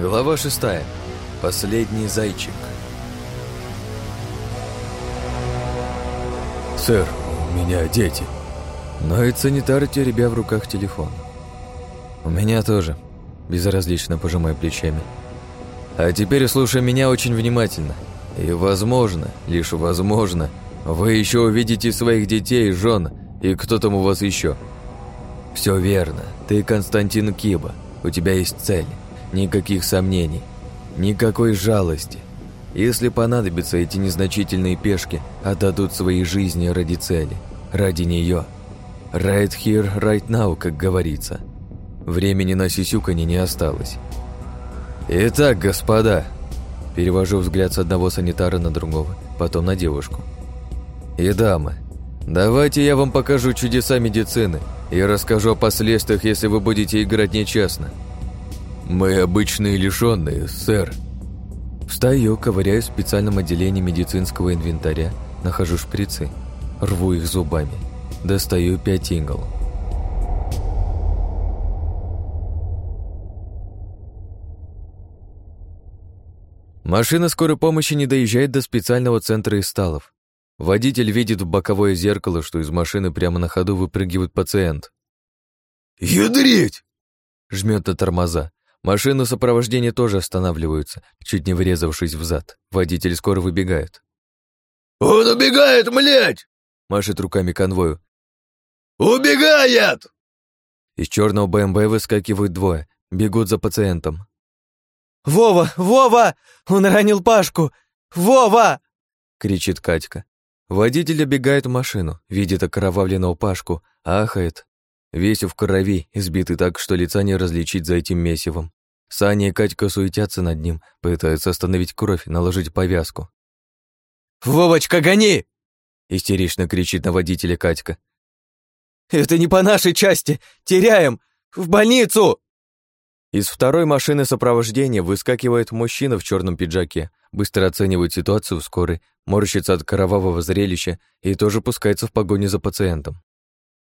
Глава шестая. Последний зайчик. «Сэр, у меня дети». Ноет санитар, теребя в руках телефон. «У меня тоже», — безразлично пожимая плечами. «А теперь слушай меня очень внимательно. И, возможно, лишь возможно, вы еще увидите своих детей, жен и кто там у вас еще. Все верно, ты Константин Киба, у тебя есть цель, никаких сомнений, никакой жалости. Если понадобится, эти незначительные пешки отдадут свои жизни ради цели, ради нее. Right here, right now, как говорится. Времени на сисюканье не осталось. Итак, господа, перевожу взгляд с одного санитара на другого, потом на девушку. И дамы, давайте я вам покажу чудеса медицины и расскажу о последствиях, если вы будете играть нечестно. Мы обычные лишенные, сэр. Встаю, ковыряю в специальном отделении медицинского инвентаря, нахожу шприцы, рву их зубами, достаю пять ингл. Машина скорой помощи не доезжает до специального центра Исталов. Водитель видит в боковое зеркало, что из машины прямо на ходу выпрыгивает пациент. «Ядрить!» Жмет на тормоза. Машины сопровождения тоже останавливаются, чуть не врезавшись в зад. Водитель скоро выбегает. «Он убегает, млять!» Машет руками конвою. «Убегает!» Из черного БМВ выскакивают двое, бегут за пациентом. «Вова! Вова! Он ранил Пашку! Вова!» — кричит Катька. Водитель обегает машину, видит окровавленного Пашку, ахает. Весь в крови, избитый так, что лица не различить за этим месивом. Саня и Катька суетятся над ним, пытаются остановить кровь, наложить повязку. «Вовочка, гони!» — истерично кричит на водителя Катька. «Это не по нашей части! Теряем! В больницу!» Из второй машины сопровождения выскакивает мужчина в черном пиджаке, быстро оценивает ситуацию в скорой, морщится от кровавого зрелища и тоже пускается в погоню за пациентом.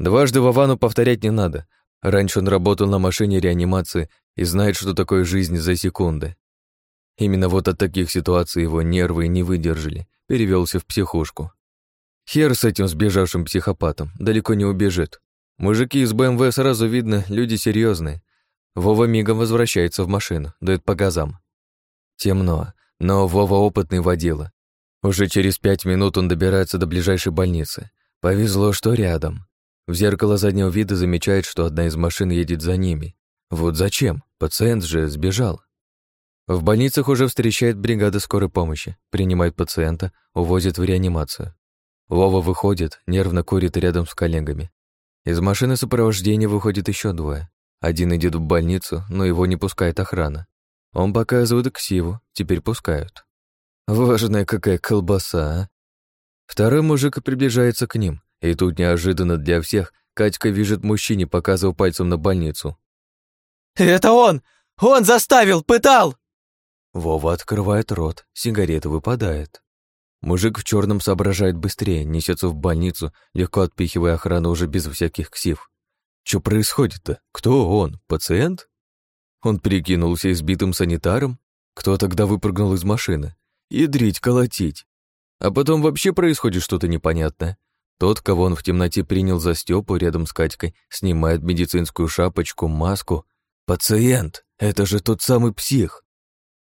Дважды Вовану повторять не надо. Раньше он работал на машине реанимации и знает, что такое жизнь за секунды. Именно вот от таких ситуаций его нервы не выдержали, перевелся в психушку. Хер с этим сбежавшим психопатом, далеко не убежит. Мужики из БМВ сразу видно, люди серьезные, Вова мигом возвращается в машину, дает по газам. Темно, но Вова опытный водила. Уже через пять минут он добирается до ближайшей больницы. Повезло, что рядом. В зеркало заднего вида замечает, что одна из машин едет за ними. Вот зачем? Пациент же сбежал. В больницах уже встречает бригада скорой помощи, принимает пациента, увозит в реанимацию. Вова выходит, нервно курит рядом с коллегами. Из машины сопровождения выходит еще двое. Один идет в больницу, но его не пускает охрана. Он показывает ксиву, теперь пускают. Важная какая колбаса, а? Второй мужик приближается к ним, и тут неожиданно для всех Катька видит мужчине, показывая пальцем на больницу. «Это он! Он заставил, пытал!» Вова открывает рот, сигарета выпадает. Мужик в черном соображает быстрее, несется в больницу, легко отпихивая охрану уже без всяких ксив. Что происходит-то? Кто он? Пациент? Он прикинулся избитым санитаром? Кто тогда выпрыгнул из машины? Ядрить, колотить. А потом вообще происходит что-то непонятное. Тот, кого он в темноте принял за Степу рядом с Катькой, снимает медицинскую шапочку, маску. Пациент! Это же тот самый псих.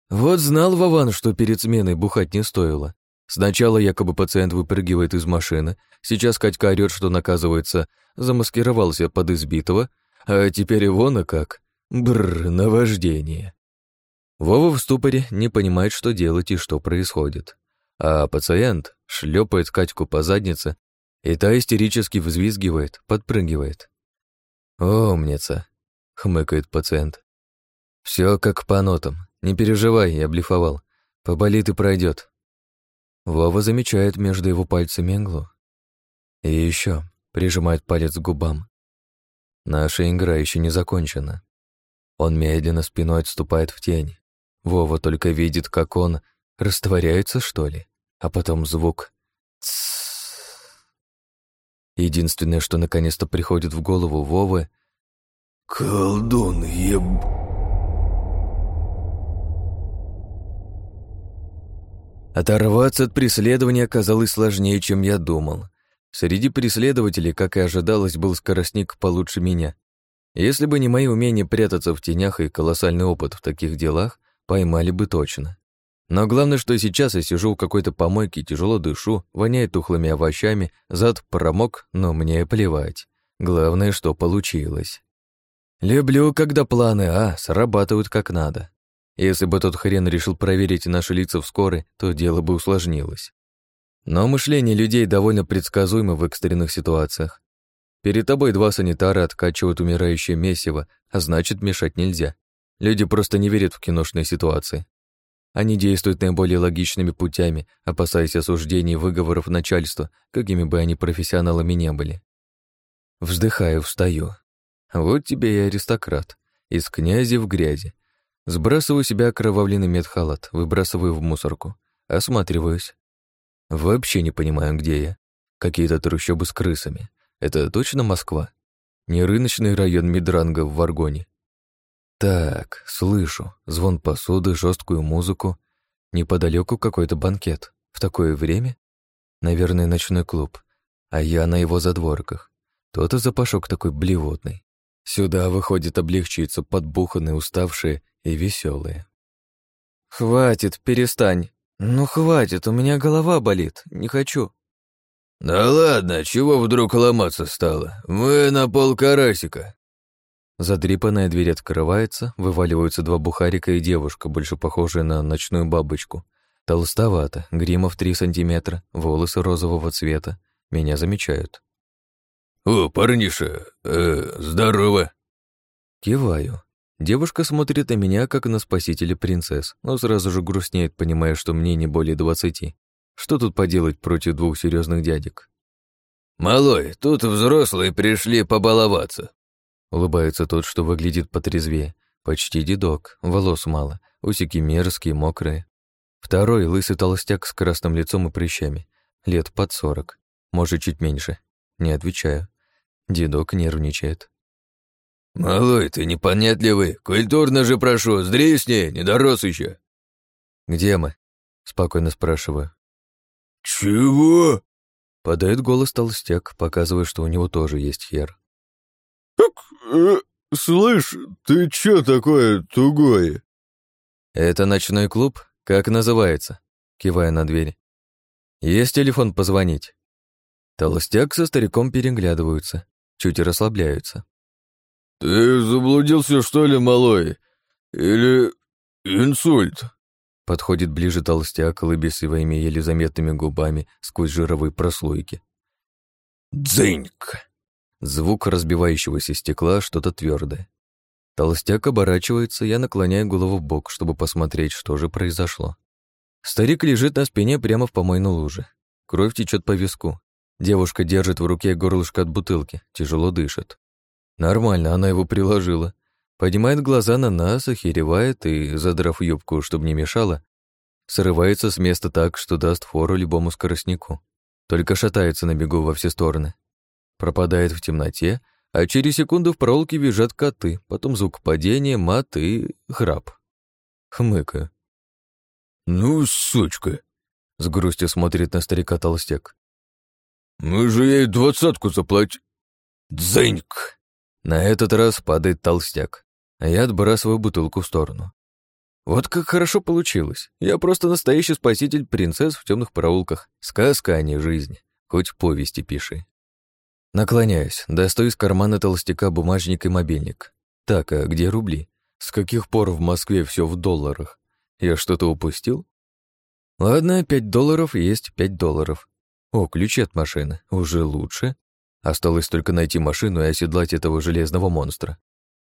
Вот знал Вован, что перед сменой бухать не стоило. Сначала якобы пациент выпрыгивает из машины, сейчас Катька орёт, что наказывается, замаскировался под избитого, а теперь и вон и как. Бррр, наваждение. Вова в ступоре не понимает, что делать и что происходит. А пациент шлепает Катьку по заднице, и та истерически взвизгивает, подпрыгивает. «Умница», — хмыкает пациент. Все как по нотам. Не переживай, я блефовал. Поболит и пройдет. Вова замечает между его пальцами иглу. И еще прижимает палец к губам. Наша игра еще не закончена. Он медленно спиной отступает в тень. Вова только видит, как он растворяется, что ли, а потом звук Единственное, что наконец-то приходит в голову Вовы... «Колдун еб...» Оторваться от преследования оказалось сложнее, чем я думал. Среди преследователей, как и ожидалось, был скоростник получше меня. Если бы не мои умения прятаться в тенях и колоссальный опыт в таких делах, поймали бы точно. Но главное, что сейчас я сижу у какой-то помойки, тяжело дышу, воняет тухлыми овощами, зад промок, но мне плевать. Главное, что получилось. Люблю, когда планы А срабатывают как надо. Если бы тот хрен решил проверить наши лица вскоре, то дело бы усложнилось. Но мышление людей довольно предсказуемо в экстренных ситуациях. Перед тобой два санитара откачивают умирающее месиво, а значит, мешать нельзя. Люди просто не верят в киношные ситуации. Они действуют наиболее логичными путями, опасаясь осуждений и выговоров начальства, какими бы они профессионалами не были. Вздыхаю, встаю. Вот тебе и аристократ. Из князя в грязи. Сбрасываю себя окровавленный медхалат, выбрасываю в мусорку. Осматриваюсь. Вообще не понимаю, где я. Какие-то трущобы с крысами. Это точно Москва? Не рыночный район Мидранга в Варгоне. Так, слышу. Звон посуды, жесткую музыку. Неподалеку какой-то банкет. В такое время? Наверное, ночной клуб. А я на его задворках. То-то запашок такой блевотный. Сюда выходит облегчиться подбуханные, уставшие и веселые. «Хватит, перестань. Ну, хватит, у меня голова болит. Не хочу». «Да ладно, чего вдруг ломаться стало? Мы на пол карасика». Задрипанная дверь открывается, вываливаются два бухарика и девушка, больше похожая на ночную бабочку. Толстовато, грима в три сантиметра, волосы розового цвета. Меня замечают. «О, парниша, э, здорово!» Киваю. Девушка смотрит на меня, как на спасителя принцесс, но сразу же грустнеет, понимая, что мне не более двадцати. Что тут поделать против двух серьезных дядек? «Малой, тут взрослые пришли побаловаться», Улыбается тот, что выглядит потрезвее. Почти дедок, волос мало, усики мерзкие, мокрые. Второй — лысый толстяк с красным лицом и прыщами. Лет под сорок, может, чуть меньше. Не отвечаю. Дедок нервничает. «Малой, ты непонятливый. Культурно же прошу, сдрисни, не дорос еще». «Где мы?» — спокойно спрашиваю. «Чего?» — подает голос толстяк, показывая, что у него тоже есть хер. «Э, «Слышь, ты чё такое тугое?» «Это ночной клуб? Как называется?» Кивая на дверь. «Есть телефон позвонить?» Толстяк со стариком переглядываются, чуть расслабляются. «Ты заблудился, что ли, малой? Или инсульт?» Подходит ближе толстяк, лыбясь своими еле заметными губами сквозь жировые прослойки. «Дзыньк!» Звук разбивающегося стекла, что-то твердое. Толстяк оборачивается, я наклоняю голову в бок, чтобы посмотреть, что же произошло. Старик лежит на спине прямо в помойной луже. Кровь течет по виску. Девушка держит в руке горлышко от бутылки, тяжело дышит. Нормально, она его приложила. Поднимает глаза на нас, охеревает и, задрав юбку, чтобы не мешало, срывается с места так, что даст фору любому скоростнику. Только шатается на бегу во все стороны пропадает в темноте, а через секунду в проволоке визжат коты, потом звук падения, мат и храп. Хмыка. «Ну, сучка!» — с грустью смотрит на старика толстяк. «Мы же ей двадцатку заплатили!» «Дзыньк!» На этот раз падает толстяк, а я отбрасываю бутылку в сторону. Вот как хорошо получилось. Я просто настоящий спаситель принцесс в темных проулках. Сказка, а не жизнь. Хоть повести пиши. Наклоняюсь, достаю из кармана толстяка бумажник и мобильник. Так, а где рубли? С каких пор в Москве все в долларах? Я что-то упустил? Ладно, пять долларов есть пять долларов. О, ключи от машины. Уже лучше. Осталось только найти машину и оседлать этого железного монстра.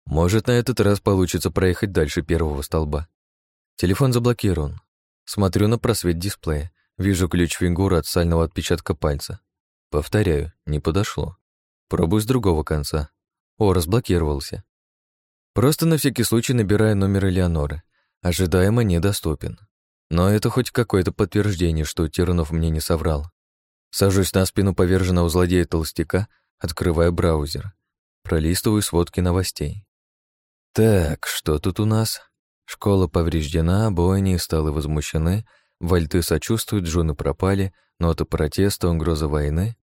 Может, на этот раз получится проехать дальше первого столба. Телефон заблокирован. Смотрю на просвет дисплея. Вижу ключ фигуры от сального отпечатка пальца. Повторяю, не подошло. Пробую с другого конца. О, разблокировался. Просто на всякий случай набираю номер Элеоноры. Ожидаемо недоступен. Но это хоть какое-то подтверждение, что Тернов мне не соврал. Сажусь на спину поверженного злодея толстяка, открываю браузер. Пролистываю сводки новостей. Так, что тут у нас? Школа повреждена, бойни сталы возмущены, Вальты сочувствуют, жены пропали, ноты протеста, угроза войны.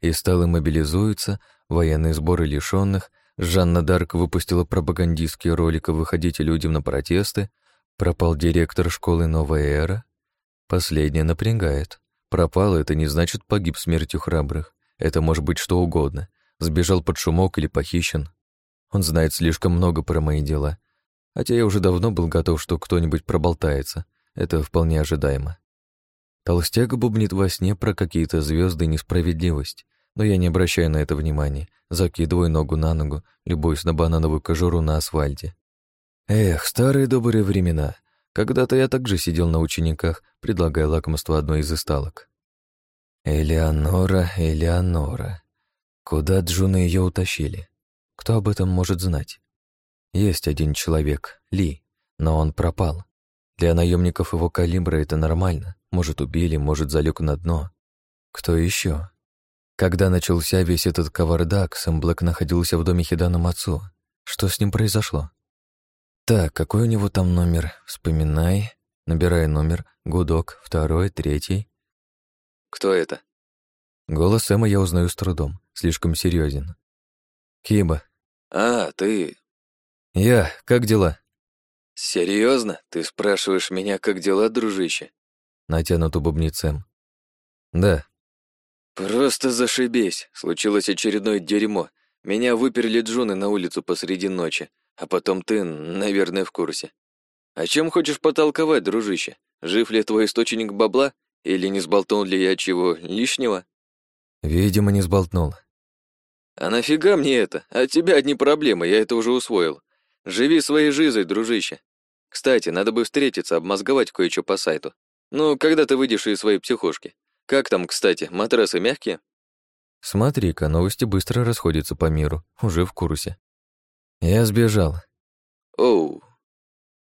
И сталы мобилизуются, военные сборы лишенных. Жанна Дарк выпустила пропагандистский ролик «Выходите людям на протесты», пропал директор школы «Новая эра». Последнее напрягает. Пропал — это не значит погиб смертью храбрых. Это может быть что угодно. Сбежал под шумок или похищен. Он знает слишком много про мои дела. Хотя я уже давно был готов, что кто-нибудь проболтается. Это вполне ожидаемо. Толстяк бубнит во сне про какие-то звезды и несправедливость, но я не обращаю на это внимания, закидываю ногу на ногу, любуюсь на банановую кожуру на асфальте. Эх, старые добрые времена. Когда-то я также сидел на учениках, предлагая лакомство одной из исталок. Элеонора, Элеонора. Куда Джуна ее утащили? Кто об этом может знать? Есть один человек, Ли, но он пропал. Для наемников его калибра это нормально. Может, убили, может, залег на дно. Кто еще? Когда начался весь этот кавардак, Сэм Блэк находился в доме Хидана Мацу. Что с ним произошло? Так, какой у него там номер? Вспоминай. Набирай номер. Гудок. Второй, третий. Кто это? Голос Сэма я узнаю с трудом. Слишком серьезен. Киба. А, ты. Я. Как дела? Серьезно? Ты спрашиваешь меня, как дела, дружище? Натянут бубнит Сэм. Да. Просто зашибись. Случилось очередное дерьмо. Меня выперли джуны на улицу посреди ночи. А потом ты, наверное, в курсе. О чем хочешь потолковать, дружище? Жив ли твой источник бабла? Или не сболтнул ли я чего лишнего? Видимо, не сболтнул. А нафига мне это? От тебя одни проблемы, я это уже усвоил. Живи своей жизнью, дружище. Кстати, надо бы встретиться, обмозговать кое-что по сайту. Ну, когда ты выйдешь из своей психушки? Как там, кстати, матрасы мягкие? Смотри-ка, новости быстро расходятся по миру. Уже в курсе. Я сбежал. Оу.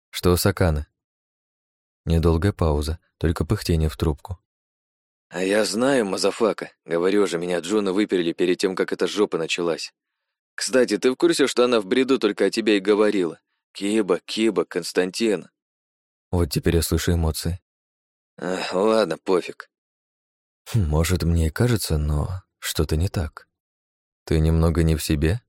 Что Сакана? Недолгая пауза, только пыхтение в трубку. А я знаю, Motherfucka. Говорю же, меня Джуна выперли перед тем, как эта жопа началась. Кстати, ты в курсе, что она в бреду только о тебе и говорила? Киба, Киба, Константин. Вот теперь я слышу эмоции. Ах, ладно, пофиг. Может, мне и кажется, но что-то не так. Ты немного не в себе?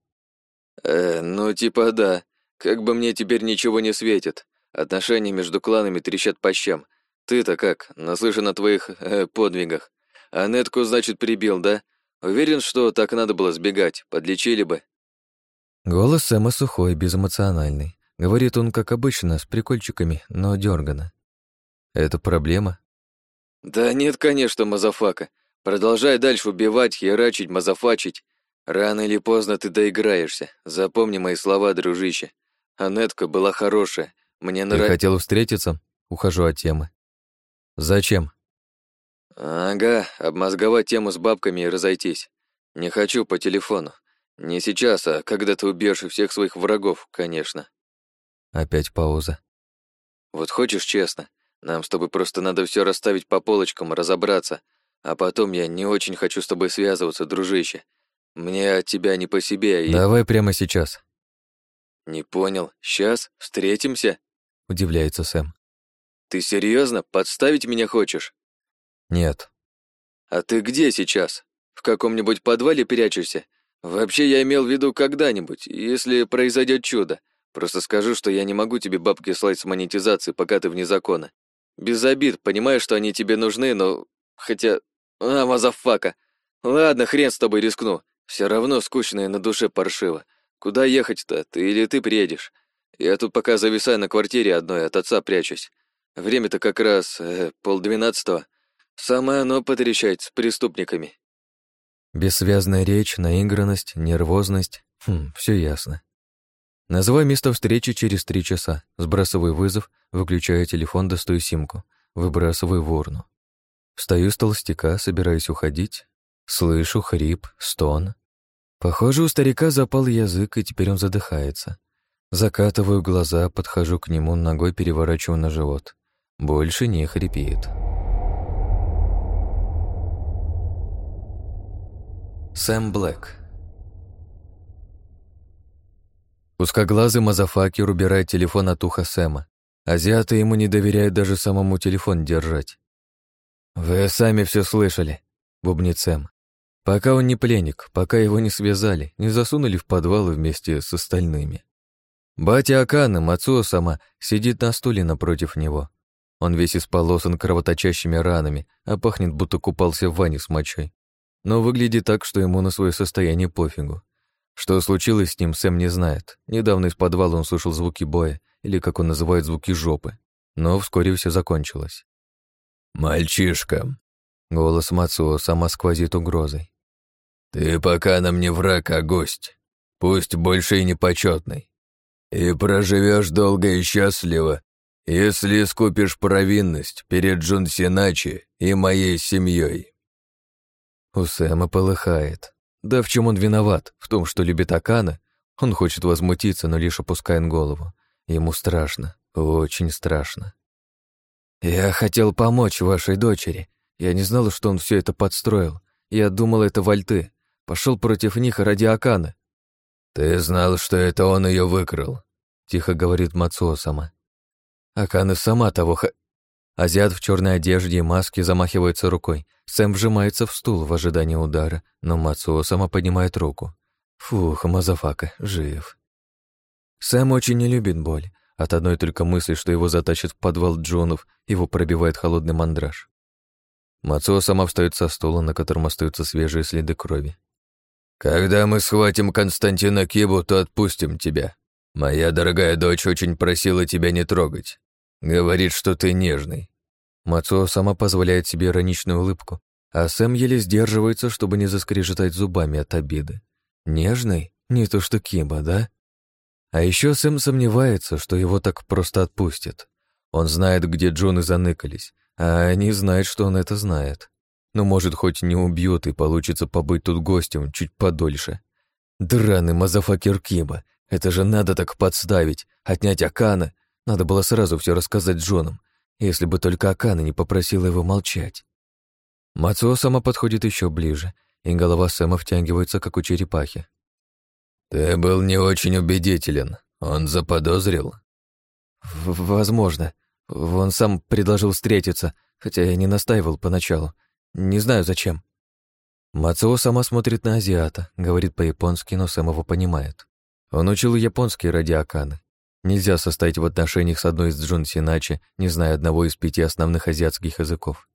Э, ну типа да. Как бы мне теперь ничего не светит. Отношения между кланами трещат по щам. Ты-то как, наслышан о твоих э, подвигах. А Нетку, значит, прибил, да? Уверен, что так надо было сбегать, подлечили бы. Голос Сэма сухой, безэмоциональный. Говорит он, как обычно, с прикольчиками, но дёрганно. Это проблема? Да нет, конечно, motherfucka. Продолжай дальше убивать, херачить, мазафачить. Рано или поздно ты доиграешься. Запомни мои слова, дружище. Анетка была хорошая. Мне нравится... Ты хотел встретиться? Ухожу от темы. Зачем? Ага, обмозговать тему с бабками и разойтись. Не хочу по телефону. Не сейчас, а когда ты убьешь всех своих врагов, конечно. Опять пауза. Вот хочешь честно, нам с тобой просто надо все расставить по полочкам, разобраться. А потом я не очень хочу с тобой связываться, дружище. Мне от тебя не по себе, и... Давай прямо сейчас. Не понял. Сейчас? Встретимся? Удивляется Сэм. Ты серьезно? Подставить меня хочешь? Нет. А ты где сейчас? В каком-нибудь подвале прячешься? Вообще я имел в виду когда-нибудь, если произойдет чудо. Просто скажу, что я не могу тебе бабки слать с монетизации, пока ты вне закона. Без обид, понимаю, что они тебе нужны, но... Хотя... А, motherfucka. Ладно, хрен с тобой рискну. Все равно скучно и на душе паршиво. Куда ехать-то? Ты или ты приедешь? Я тут пока зависаю на квартире одной, от отца прячусь. Время-то как раз э, полдвенадцатого. Самое оно потрещать с преступниками. Бессвязная речь, наигранность, нервозность. Хм, все ясно. Называй место встречи через три часа. Сбрасывай вызов, выключаю телефон, достаю симку. Выбрасываю в урну. Встаю с толстяка, собираюсь уходить. Слышу хрип, стон. Похоже, у старика запал язык, и теперь он задыхается. Закатываю глаза, подхожу к нему, ногой переворачиваю на живот. Больше не хрипит. Сэм Блэк Узкоглазый мазафакер убирает телефон от уха Сэма. Азиаты ему не доверяют даже самому телефон держать. «Вы сами все слышали», — бубнит Сэм. Пока он не пленник, пока его не связали, не засунули в подвал вместе с остальными. Батя Акана, Мацуо сама, сидит на стуле напротив него. Он весь исполосан кровоточащими ранами, а пахнет, будто купался в ванне с мочой. Но выглядит так, что ему на свое состояние пофигу. Что случилось с ним, Сэм не знает. Недавно из подвала он слышал звуки боя, или, как он называет, звуки жопы. Но вскоре все закончилось. «Мальчишка!» Голос Мацуо сама сквозит угрозой. «Ты пока нам не враг, а гость, пусть больше и непочетный. И проживешь долго и счастливо, если искупишь провинность перед Джунсиначи и моей семьей. У Сэма полыхает. Да в чем он виноват? В том, что любит Акана? Он хочет возмутиться, но лишь опускает голову. Ему страшно, очень страшно. «Я хотел помочь вашей дочери. Я не знал, что он все это подстроил. Я думал, это вальты. Пошел против них ради Акана. «Ты знал, что это он ее выкрал», — тихо говорит Мацуо сама. Акана сама того х... Азиат в черной одежде и маске замахивается рукой. Сэм вжимается в стул в ожидании удара, но Мацуо сама поднимает руку. Фух, motherfucker, жив. Сэм очень не любит боль. От одной только мысли, что его затащат в подвал Джонов, его пробивает холодный мандраж. Мацуо сама встает со стула, на котором остаются свежие следы крови. «Когда мы схватим Константина Кибу, то отпустим тебя. Моя дорогая дочь очень просила тебя не трогать. Говорит, что ты нежный». Мацуо сама позволяет себе ироничную улыбку, а Сэм еле сдерживается, чтобы не заскрежетать зубами от обиды. Нежный? Не то что Киба, да? А еще Сэм сомневается, что его так просто отпустят. Он знает, где Джоны заныкались, а они знают, что он это знает. Но, может, хоть не убьет и получится побыть тут гостем чуть подольше. Драный мазафакер Киба. Это же надо так подставить, отнять Акана. Надо было сразу все рассказать Джонам, если бы только Акана не попросила его молчать. Мацуо сама подходит еще ближе, и голова Сэма втягивается, как у черепахи. «Ты был не очень убедителен. Он заподозрил?» В «Возможно. Он сам предложил встретиться, хотя я не настаивал поначалу. Не знаю, зачем. Мацуо сама смотрит на азиата, говорит по-японски, но сам его понимает. Он учил японский ради Аканы. Нельзя состоять в отношениях с одной из Джунси иначе, не зная одного из пяти основных азиатских языков.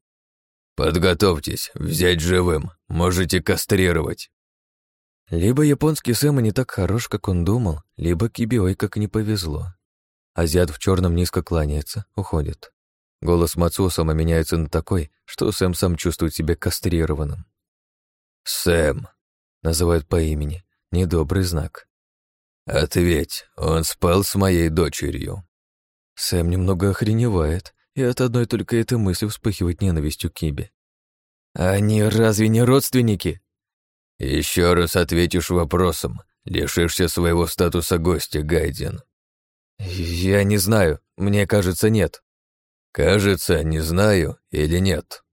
«Подготовьтесь, взять живым, можете кастрировать». Либо японский Сэма не так хорош, как он думал, либо Кибиой как не повезло. Азиат в черном низко кланяется, уходит. Голос Мацусама меняется на такой, что Сэм сам чувствует себя кастрированным. «Сэм», — называют по имени, недобрый знак. «Ответь, он спал с моей дочерью». Сэм немного охреневает, и от одной только этой мысли вспыхивает ненавистью Киби. «Они разве не родственники?» Еще раз ответишь вопросом, лишишься своего статуса гостя, Гайден». «Я не знаю, мне кажется, нет». «Кажется, не знаю или нет?»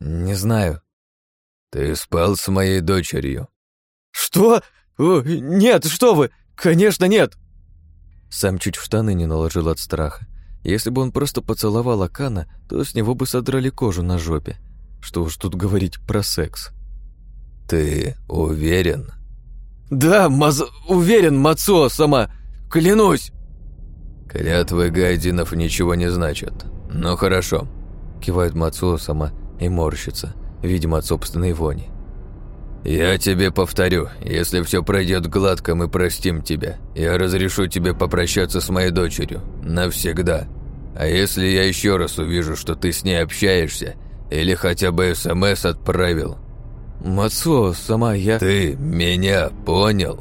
«Не знаю». «Ты спал с моей дочерью». «Что? О, нет, что вы! Конечно, нет!» Сам чуть в штаны не наложил от страха. Если бы он просто поцеловал Акана, то с него бы содрали кожу на жопе. Что уж тут говорить про секс. «Ты уверен?» «Да, Маз... уверен, Мацо сама! Клянусь!» «Клятвы гайдинов ничего не значат. Ну хорошо», — кивает Мацуо сама и морщится, видимо, от собственной вони. «Я тебе повторю, если все пройдет гладко, мы простим тебя. Я разрешу тебе попрощаться с моей дочерью. Навсегда. А если я еще раз увижу, что ты с ней общаешься, или хотя бы СМС отправил...» «Мацуо, сама я...» «Ты меня понял?»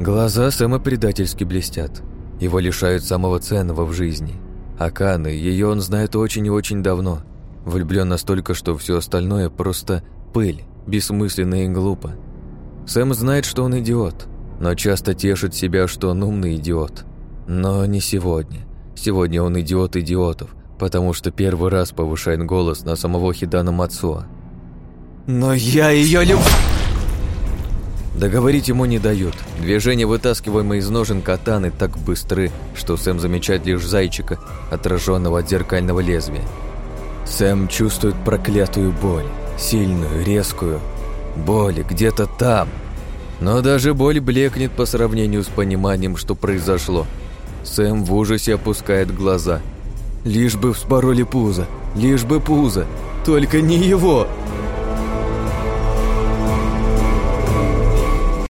Глаза Сэма предательски блестят. Его лишают самого ценного в жизни. Аканы, ее он знает очень и очень давно. Влюблен настолько, что все остальное просто пыль, бессмысленно и глупо. Сэм знает, что он идиот, но часто тешит себя, что он умный идиот. Но не сегодня. Сегодня он идиот идиотов, потому что первый раз повышает голос на самого Хидана Мацуа. «Но я ее люблю!» Договорить ему не дают. Движения, вытаскиваемые из ножен катаны, так быстры, что Сэм замечает лишь зайчика, отраженного от зеркального лезвия. Сэм чувствует проклятую боль, сильную, резкую. Боль где-то там. Но даже боль блекнет по сравнению с пониманием, что произошло. Сэм в ужасе опускает глаза. Лишь бы вспороли пузо, лишь бы пузо, только не его.